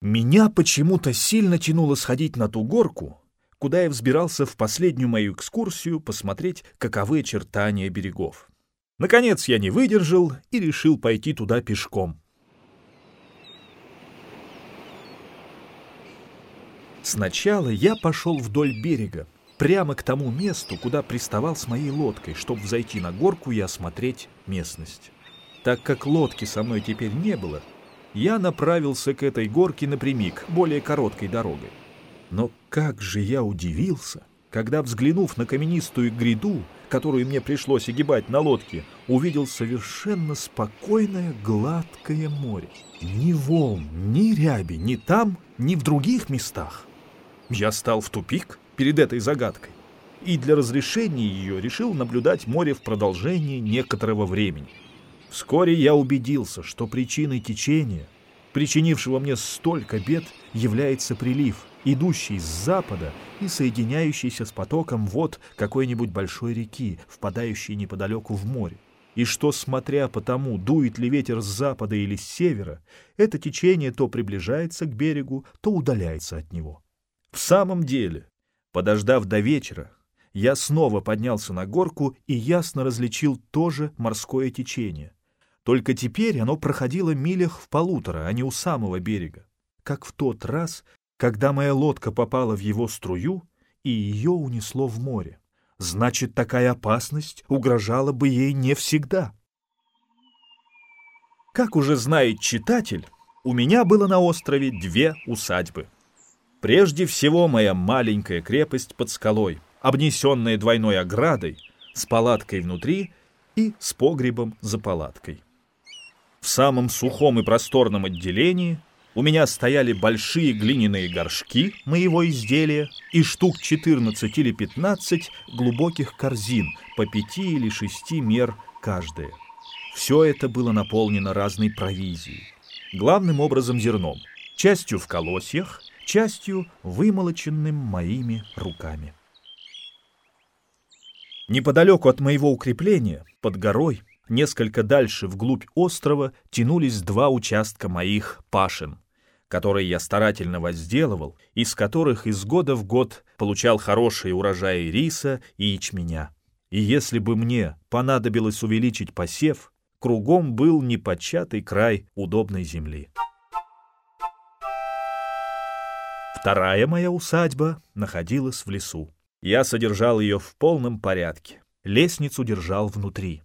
Меня почему-то сильно тянуло сходить на ту горку, куда я взбирался в последнюю мою экскурсию посмотреть, каковы очертания берегов. Наконец я не выдержал и решил пойти туда пешком. Сначала я пошел вдоль берега, прямо к тому месту, куда приставал с моей лодкой, чтобы взойти на горку и осмотреть местность. Так как лодки со мной теперь не было, я направился к этой горке напрямик, более короткой дорогой. Но как же я удивился, когда, взглянув на каменистую гряду, которую мне пришлось огибать на лодке, увидел совершенно спокойное гладкое море. Ни волн, ни ряби, ни там, ни в других местах. Я стал в тупик перед этой загадкой и для разрешения ее решил наблюдать море в продолжении некоторого времени. Вскоре я убедился, что причиной течения, причинившего мне столько бед, является прилив, идущий с запада и соединяющийся с потоком вод какой-нибудь большой реки, впадающей неподалеку в море. И что, смотря по тому, дует ли ветер с запада или с севера, это течение то приближается к берегу, то удаляется от него. В самом деле, подождав до вечера, я снова поднялся на горку и ясно различил тоже морское течение. Только теперь оно проходило милях в полутора, а не у самого берега, как в тот раз, когда моя лодка попала в его струю и ее унесло в море. Значит, такая опасность угрожала бы ей не всегда. Как уже знает читатель, у меня было на острове две усадьбы. Прежде всего моя маленькая крепость под скалой, обнесенная двойной оградой, с палаткой внутри и с погребом за палаткой. В самом сухом и просторном отделении у меня стояли большие глиняные горшки моего изделия и штук 14 или 15 глубоких корзин по пяти или шести мер каждая. Все это было наполнено разной провизией. Главным образом зерном, частью в колосьях, частью вымолоченным моими руками. Неподалеку от моего укрепления, под горой, несколько дальше вглубь острова тянулись два участка моих пашин, которые я старательно возделывал, из которых из года в год получал хорошие урожаи риса и ячменя. И если бы мне понадобилось увеличить посев, кругом был непочатый край удобной земли. Вторая моя усадьба находилась в лесу. Я содержал ее в полном порядке. Лестницу держал внутри.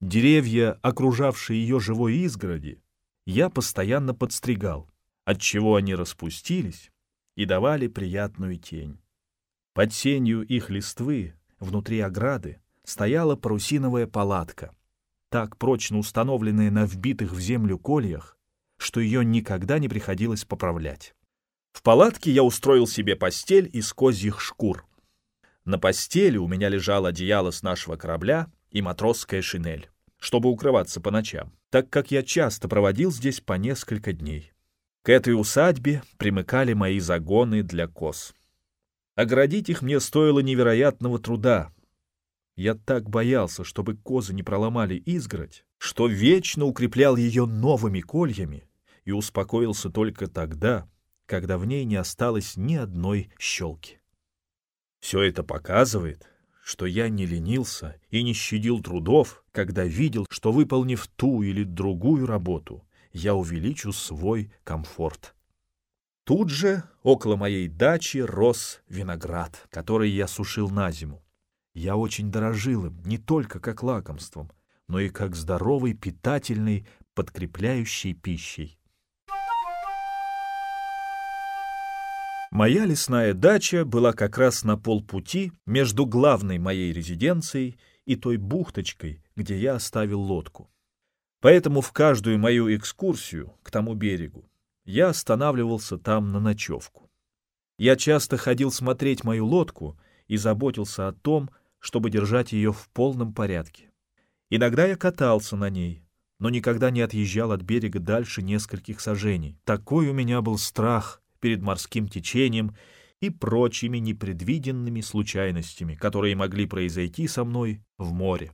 Деревья, окружавшие ее живой изгороди, я постоянно подстригал, отчего они распустились и давали приятную тень. Под сенью их листвы, внутри ограды, стояла парусиновая палатка, так прочно установленная на вбитых в землю кольях, что ее никогда не приходилось поправлять. В палатке я устроил себе постель из козьих шкур. На постели у меня лежало одеяло с нашего корабля и матросская шинель, чтобы укрываться по ночам, так как я часто проводил здесь по несколько дней. К этой усадьбе примыкали мои загоны для коз. Оградить их мне стоило невероятного труда. Я так боялся, чтобы козы не проломали изгородь, что вечно укреплял ее новыми кольями и успокоился только тогда, когда в ней не осталось ни одной щелки. Все это показывает, что я не ленился и не щадил трудов, когда видел, что, выполнив ту или другую работу, я увеличу свой комфорт. Тут же, около моей дачи, рос виноград, который я сушил на зиму. Я очень дорожил им не только как лакомством, но и как здоровой, питательной, подкрепляющей пищей. Моя лесная дача была как раз на полпути между главной моей резиденцией и той бухточкой, где я оставил лодку. Поэтому в каждую мою экскурсию к тому берегу я останавливался там на ночевку. Я часто ходил смотреть мою лодку и заботился о том, чтобы держать ее в полном порядке. Иногда я катался на ней, но никогда не отъезжал от берега дальше нескольких сажений. Такой у меня был страх перед морским течением и прочими непредвиденными случайностями, которые могли произойти со мной в море.